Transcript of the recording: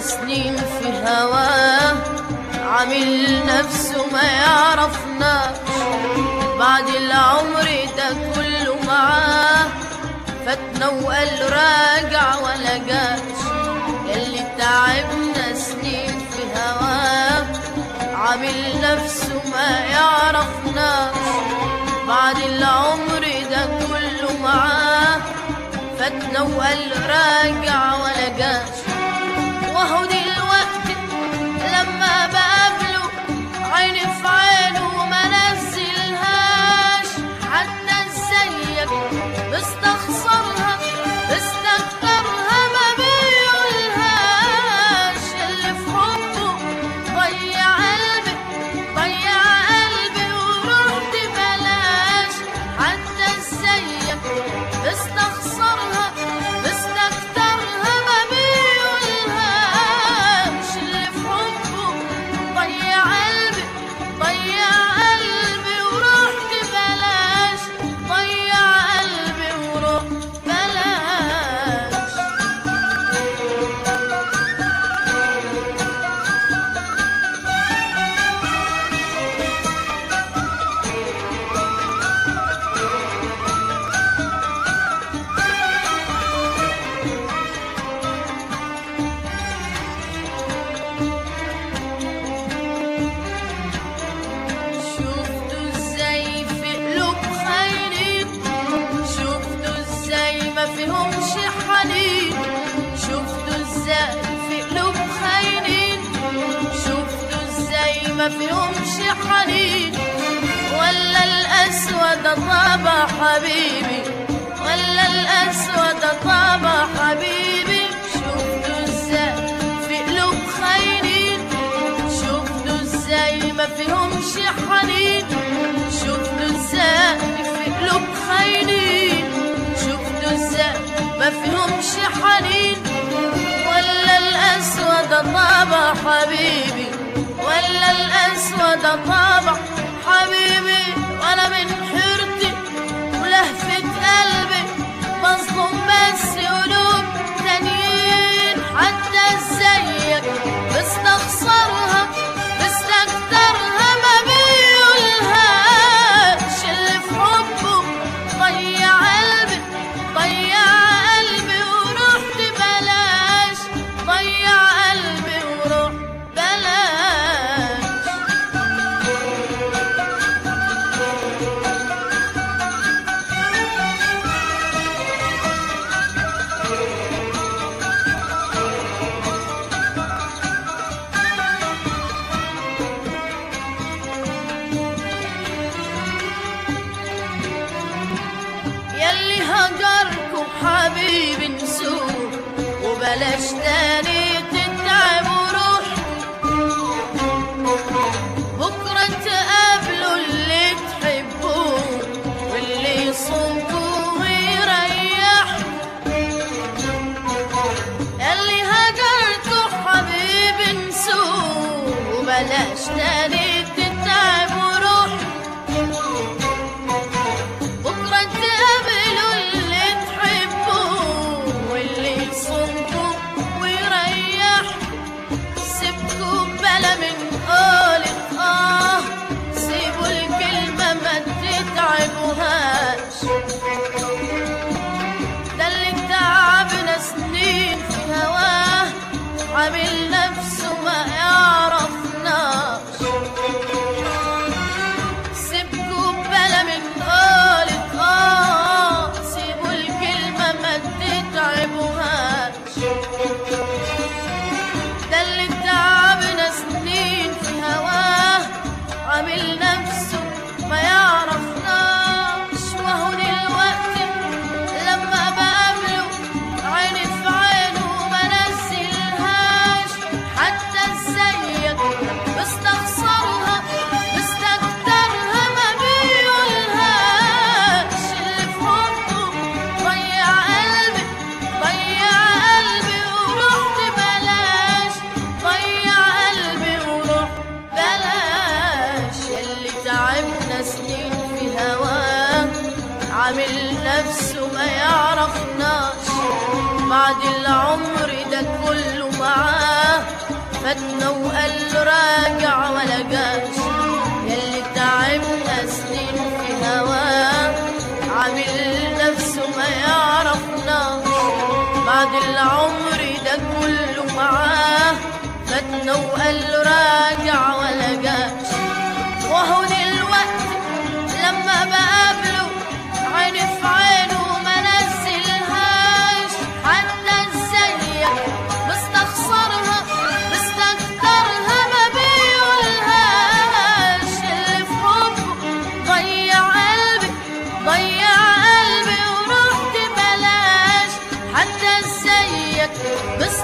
سنين في هواه عامل نفسه ما يعرفناش بعد العمر ده كله معاه. فاتنا وقال راجع ولا جاش. ياللي تعبنا سنين في هواه عامل نفسه ما يعرفناش بعد العمر ده كله معاه. فاتنا وقال راجع ولا جاش. وهو فيهمش حنين ولا الأسود طابع حبيبي ولا الأسود طابع حبيبي. شفتوا إزاي في قلوب خاينين شفتوا إزاي ما فيهمش حنين شفتوا إزاي في قلوب خاينين شفتوا إزاي ما فيهمش حنين ولا الأسود طابع حبيبي. ولا وبلاش تاني تتعبوا روح بكرة تقابلوا اللي تحبوه واللي يصومكوا ويريح يلي هجركوا حبيبي نسوه وبلاش تاني تتعبوهاش ده عامل نفسه ما يعرفناش بعد العمر ده كله معاه. فاتنا وقال له راجع ولا جاش ياللي تعبنا سنين في هواه. عامل نفسه ما يعرفناش بعد العمر ده كله معاه. فاتنا وقال له This